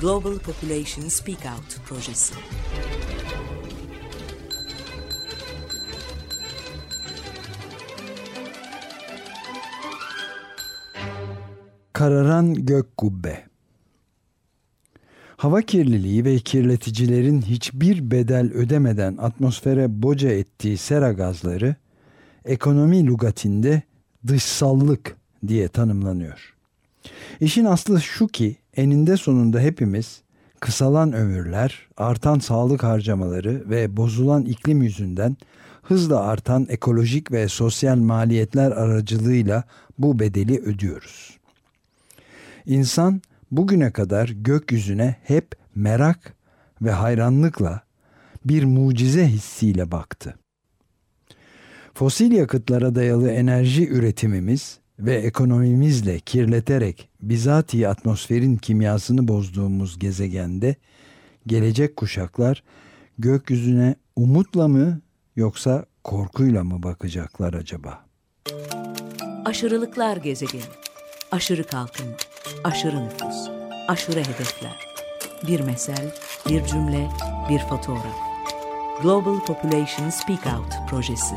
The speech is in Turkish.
Global Population Speak Out projesi. Kararan gök kubbe. Hava kirliliği ve kirleticilerin hiçbir bedel ödemeden atmosfere boca ettiği sera gazları ekonomi lugatinde dışsallık diye tanımlanıyor. İşin aslı şu ki eninde sonunda hepimiz kısalan ömürler, artan sağlık harcamaları ve bozulan iklim yüzünden hızla artan ekolojik ve sosyal maliyetler aracılığıyla bu bedeli ödüyoruz. İnsan bugüne kadar gökyüzüne hep merak ve hayranlıkla bir mucize hissiyle baktı. Fosil yakıtlara dayalı enerji üretimimiz ve ekonomimizle kirleterek bizatihi atmosferin kimyasını bozduğumuz gezegende gelecek kuşaklar gökyüzüne umutla mı yoksa korkuyla mı bakacaklar acaba? Aşırılıklar gezegeni. Aşırı kalkınma, aşırı nüfus, aşırı hedefler. Bir mesel, bir cümle, bir fotoğraf. Global Population Speak Out projesi.